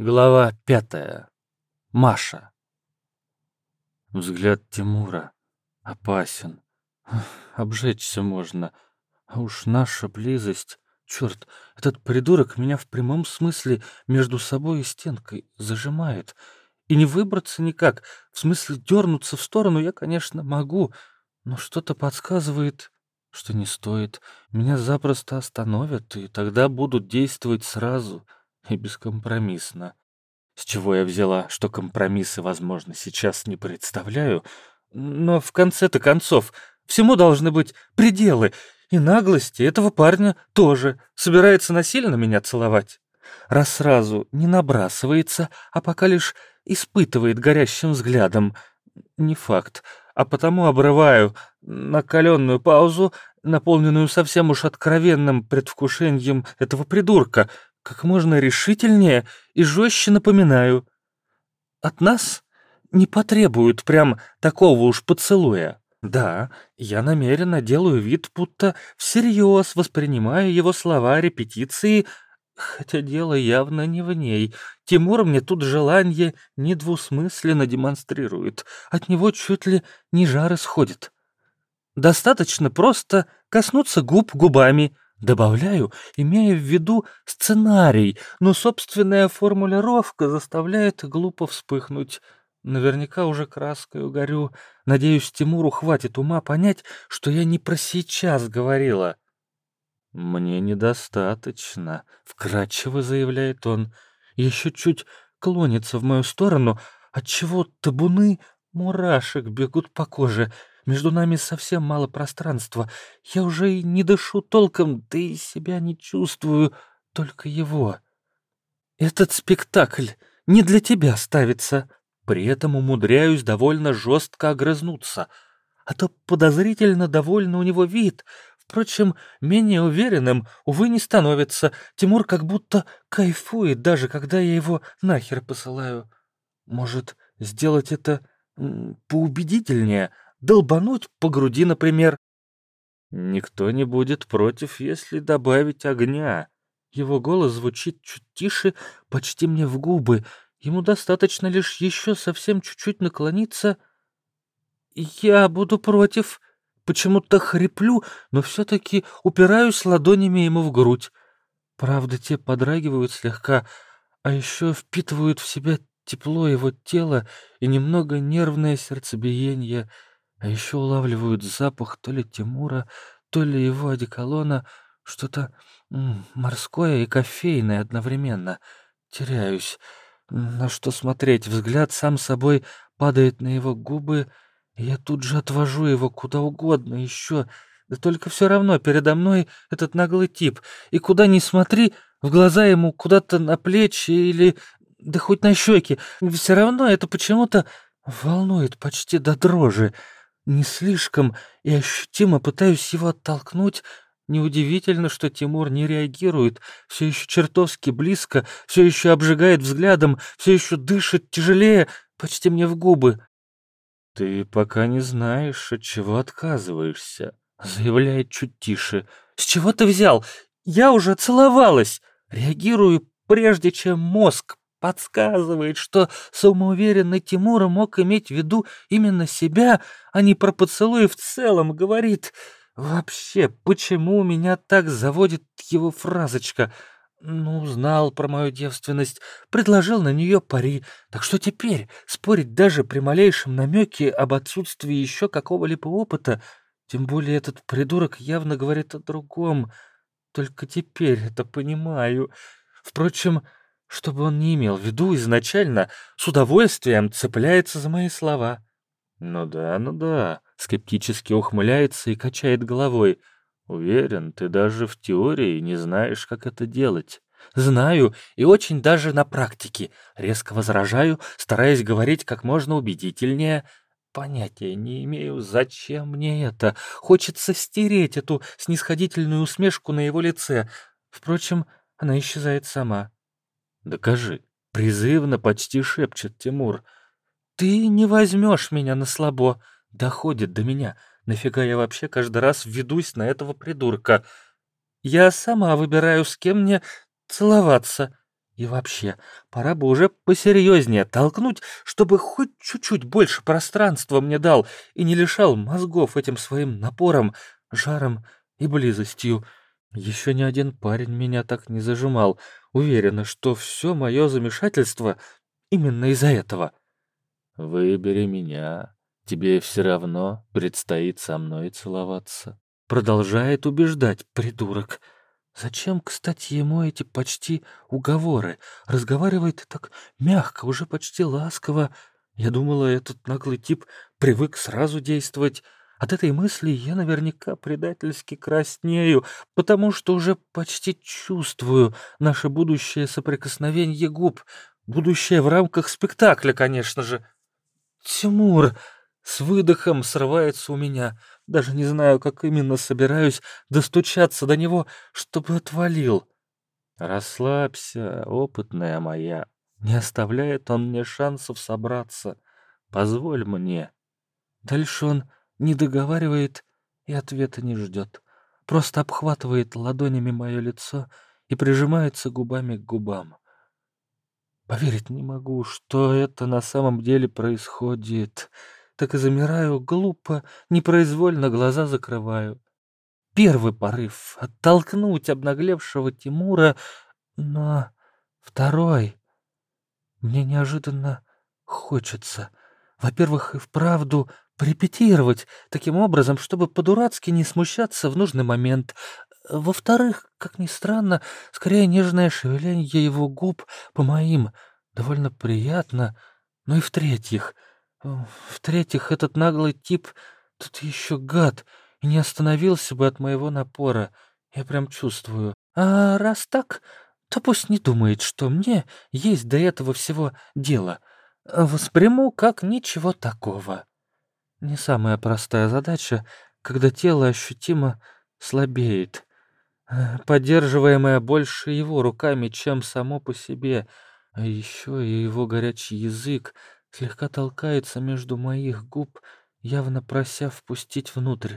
Глава пятая. Маша. Взгляд Тимура опасен. Обжечься можно. А уж наша близость... Черт, этот придурок меня в прямом смысле между собой и стенкой зажимает. И не выбраться никак. В смысле дернуться в сторону я, конечно, могу. Но что-то подсказывает, что не стоит. Меня запросто остановят, и тогда будут действовать сразу — и бескомпромиссно. С чего я взяла, что компромиссы, возможно, сейчас не представляю, но в конце-то концов всему должны быть пределы, и наглости этого парня тоже собирается насильно меня целовать. Раз сразу не набрасывается, а пока лишь испытывает горящим взглядом. Не факт, а потому обрываю накаленную паузу, наполненную совсем уж откровенным предвкушением этого придурка — как можно решительнее и жестче напоминаю. От нас не потребуют прям такого уж поцелуя. Да, я намеренно делаю вид, будто всерьез воспринимаю его слова репетиции, хотя дело явно не в ней. Тимур мне тут желание недвусмысленно демонстрирует. От него чуть ли не жар исходит. Достаточно просто коснуться губ губами — Добавляю, имея в виду сценарий, но собственная формулировка заставляет глупо вспыхнуть. Наверняка уже краской угорю. Надеюсь, Тимуру хватит ума понять, что я не про сейчас говорила. «Мне недостаточно», — вкратчиво заявляет он. Еще чуть клонится в мою сторону, отчего табуны мурашек бегут по коже — между нами совсем мало пространства. Я уже и не дышу толком, да и себя не чувствую, только его. Этот спектакль не для тебя ставится. При этом умудряюсь довольно жестко огрызнуться. А то подозрительно довольно у него вид. Впрочем, менее уверенным, увы, не становится. Тимур как будто кайфует, даже когда я его нахер посылаю. Может, сделать это поубедительнее, долбануть по груди, например. Никто не будет против, если добавить огня. Его голос звучит чуть тише, почти мне в губы. Ему достаточно лишь еще совсем чуть-чуть наклониться. Я буду против. Почему-то хриплю, но все-таки упираюсь ладонями ему в грудь. Правда, те подрагивают слегка, а еще впитывают в себя тепло его тела и немного нервное сердцебиение — а еще улавливают запах то ли Тимура, то ли его одеколона, что-то морское и кофейное одновременно. Теряюсь. На что смотреть? Взгляд сам собой падает на его губы, я тут же отвожу его куда угодно еще. Да только все равно передо мной этот наглый тип, и куда ни смотри, в глаза ему куда-то на плечи или да хоть на щеки, все равно это почему-то волнует почти до дрожи не слишком и ощутимо пытаюсь его оттолкнуть. Неудивительно, что Тимур не реагирует, все еще чертовски близко, все еще обжигает взглядом, все еще дышит тяжелее, почти мне в губы. «Ты пока не знаешь, от чего отказываешься», — заявляет чуть тише. «С чего ты взял? Я уже целовалась!» Реагирую, прежде чем мозг подсказывает, что самоуверенный Тимура мог иметь в виду именно себя, а не про поцелуй в целом, говорит. Вообще, почему меня так заводит его фразочка? Ну, знал про мою девственность, предложил на нее пари. Так что теперь спорить даже при малейшем намеке об отсутствии еще какого-либо опыта, тем более этот придурок явно говорит о другом. Только теперь это понимаю. Впрочем, чтобы он не имел в виду изначально, с удовольствием цепляется за мои слова. «Ну да, ну да», — скептически ухмыляется и качает головой. «Уверен, ты даже в теории не знаешь, как это делать». «Знаю, и очень даже на практике. Резко возражаю, стараясь говорить как можно убедительнее. Понятия не имею, зачем мне это. Хочется стереть эту снисходительную усмешку на его лице. Впрочем, она исчезает сама. «Докажи». Призывно почти шепчет Тимур. «Ты не возьмешь меня на слабо». Доходит до меня. Нафига я вообще каждый раз ведусь на этого придурка? Я сама выбираю, с кем мне целоваться. И вообще, пора бы уже посерьезнее толкнуть, чтобы хоть чуть-чуть больше пространства мне дал и не лишал мозгов этим своим напором, жаром и близостью. Еще ни один парень меня так не зажимал. Уверена, что все мое замешательство именно из-за этого. «Выбери меня. Тебе все равно предстоит со мной целоваться». Продолжает убеждать, придурок. Зачем, кстати, ему эти почти уговоры? Разговаривает так мягко, уже почти ласково. Я думала, этот наглый тип привык сразу действовать. От этой мысли я наверняка предательски краснею, потому что уже почти чувствую наше будущее соприкосновение губ. Будущее в рамках спектакля, конечно же. «Тимур!» С выдохом срывается у меня. Даже не знаю, как именно собираюсь достучаться до него, чтобы отвалил. Расслабься, опытная моя. Не оставляет он мне шансов собраться. Позволь мне. Дальше он не договаривает и ответа не ждет. Просто обхватывает ладонями мое лицо и прижимается губами к губам. Поверить не могу, что это на самом деле происходит так и замираю глупо, непроизвольно глаза закрываю. Первый порыв — оттолкнуть обнаглевшего Тимура, но второй... Мне неожиданно хочется, во-первых, и вправду порепетировать таким образом, чтобы по-дурацки не смущаться в нужный момент. Во-вторых, как ни странно, скорее нежное шевеление его губ по моим довольно приятно. Ну и в-третьих — в-третьих, этот наглый тип тут еще гад и не остановился бы от моего напора. Я прям чувствую. А раз так, то пусть не думает, что мне есть до этого всего дело. Восприму как ничего такого. Не самая простая задача, когда тело ощутимо слабеет, поддерживаемое больше его руками, чем само по себе, а еще и его горячий язык — слегка толкается между моих губ, явно прося впустить внутрь.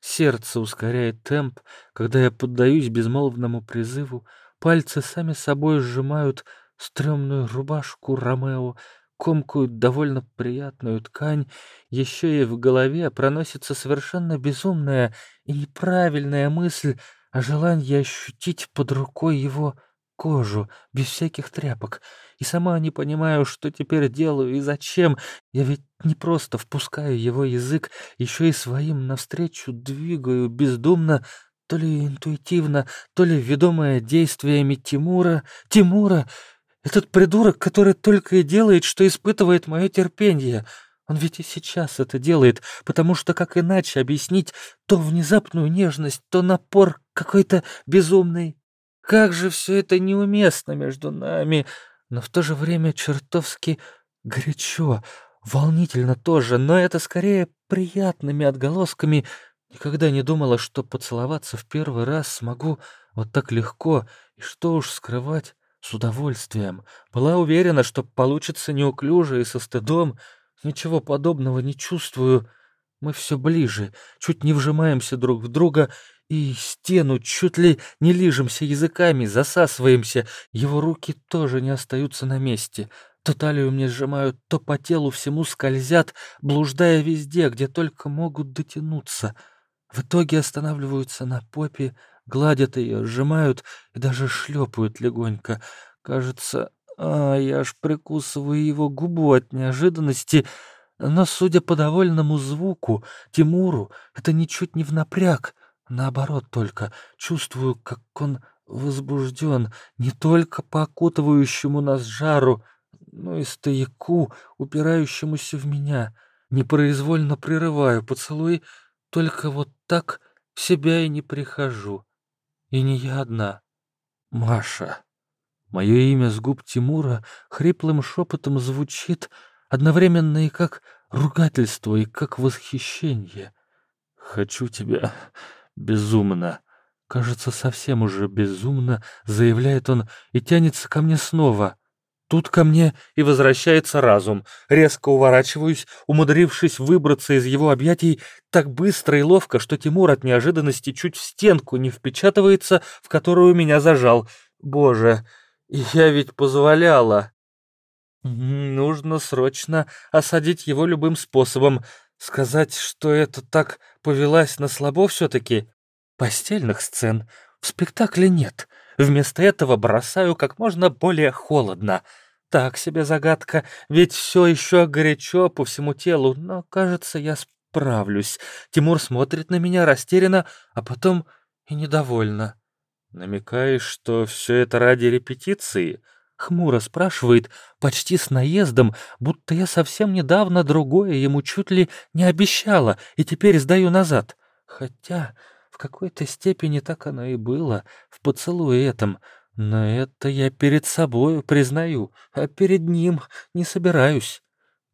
Сердце ускоряет темп, когда я поддаюсь безмолвному призыву, пальцы сами собой сжимают стрёмную рубашку Ромео, комкают довольно приятную ткань, еще и в голове проносится совершенно безумная и неправильная мысль о желании ощутить под рукой его кожу, без всяких тряпок. И сама не понимаю, что теперь делаю и зачем. Я ведь не просто впускаю его язык, еще и своим навстречу двигаю бездумно, то ли интуитивно, то ли ведомая действиями Тимура. Тимура! Этот придурок, который только и делает, что испытывает мое терпение. Он ведь и сейчас это делает, потому что как иначе объяснить то внезапную нежность, то напор какой-то безумный как же все это неуместно между нами, но в то же время чертовски горячо, волнительно тоже, но это скорее приятными отголосками. Никогда не думала, что поцеловаться в первый раз смогу вот так легко, и что уж скрывать, с удовольствием. Была уверена, что получится неуклюже и со стыдом. Ничего подобного не чувствую. Мы все ближе, чуть не вжимаемся друг в друга, и стену чуть ли не лижемся языками, засасываемся. Его руки тоже не остаются на месте. То талию мне сжимают, то по телу всему скользят, блуждая везде, где только могут дотянуться. В итоге останавливаются на попе, гладят ее, сжимают и даже шлепают легонько. Кажется, а, я аж прикусываю его губу от неожиданности, но, судя по довольному звуку, Тимуру это ничуть не в напряг — Наоборот только, чувствую, как он возбужден не только по окутывающему нас жару, но и стояку, упирающемуся в меня. Непроизвольно прерываю поцелуй, только вот так в себя и не прихожу. И не я одна. Маша. Мое имя с губ Тимура хриплым шепотом звучит одновременно и как ругательство, и как восхищение. «Хочу тебя безумно. Кажется, совсем уже безумно, заявляет он и тянется ко мне снова. Тут ко мне и возвращается разум. Резко уворачиваюсь, умудрившись выбраться из его объятий так быстро и ловко, что Тимур от неожиданности чуть в стенку не впечатывается, в которую меня зажал. Боже, я ведь позволяла. Нужно срочно осадить его любым способом. Сказать, что это так повелась на слабо все-таки. Постельных сцен в спектакле нет. Вместо этого бросаю как можно более холодно. Так себе загадка, ведь все еще горячо по всему телу, но, кажется, я справлюсь. Тимур смотрит на меня растерянно, а потом и недовольно. Намекаешь, что все это ради репетиции? Хмуро спрашивает, почти с наездом, будто я совсем недавно другое ему чуть ли не обещала и теперь сдаю назад. Хотя в какой-то степени так оно и было, в поцелуе этом. Но это я перед собою признаю, а перед ним не собираюсь.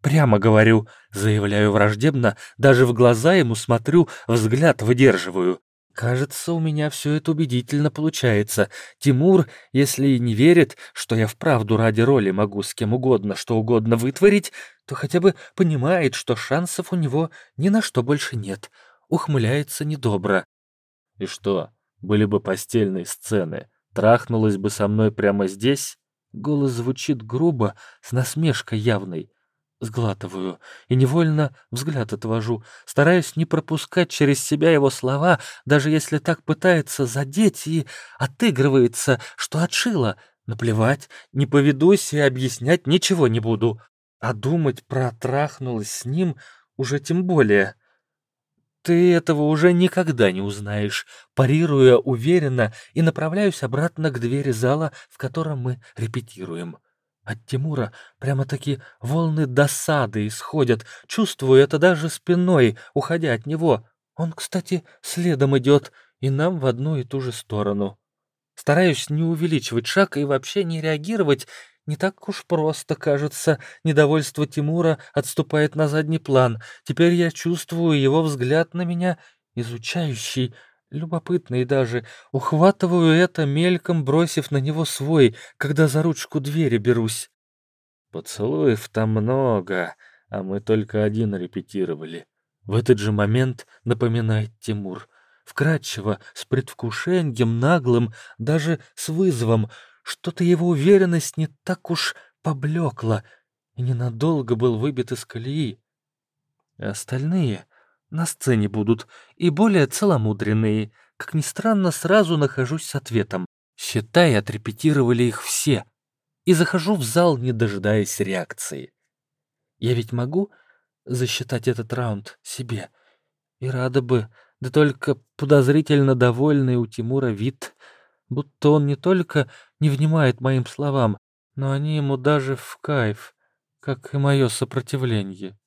Прямо говорю, заявляю враждебно, даже в глаза ему смотрю, взгляд выдерживаю. Кажется, у меня все это убедительно получается. Тимур, если и не верит, что я вправду ради роли могу с кем угодно что угодно вытворить, то хотя бы понимает, что шансов у него ни на что больше нет. Ухмыляется недобро. И что, были бы постельные сцены, трахнулась бы со мной прямо здесь? Голос звучит грубо, с насмешкой явной. Сглатываю и невольно взгляд отвожу, стараюсь не пропускать через себя его слова, даже если так пытается задеть и отыгрывается, что отшила. Наплевать, не поведусь и объяснять ничего не буду. А думать про трахнулась с ним уже тем более. Ты этого уже никогда не узнаешь, парируя уверенно и направляюсь обратно к двери зала, в котором мы репетируем. От Тимура прямо-таки волны досады исходят, чувствую это даже спиной, уходя от него. Он, кстати, следом идет, и нам в одну и ту же сторону. Стараюсь не увеличивать шаг и вообще не реагировать, не так уж просто, кажется, недовольство Тимура отступает на задний план. Теперь я чувствую его взгляд на меня, изучающий, любопытный даже. Ухватываю это, мельком бросив на него свой, когда за ручку двери берусь. Поцелуев там много, а мы только один репетировали. В этот же момент напоминает Тимур. Вкратчиво, с предвкушением, наглым, даже с вызовом — что-то его уверенность не так уж поблекла и ненадолго был выбит из колеи. Остальные на сцене будут и более целомудренные. Как ни странно, сразу нахожусь с ответом. Считай, отрепетировали их все. И захожу в зал, не дожидаясь реакции. Я ведь могу засчитать этот раунд себе? И рада бы, да только подозрительно довольный у Тимура вид — будто он не только не внимает моим словам, но они ему даже в кайф, как и мое сопротивление.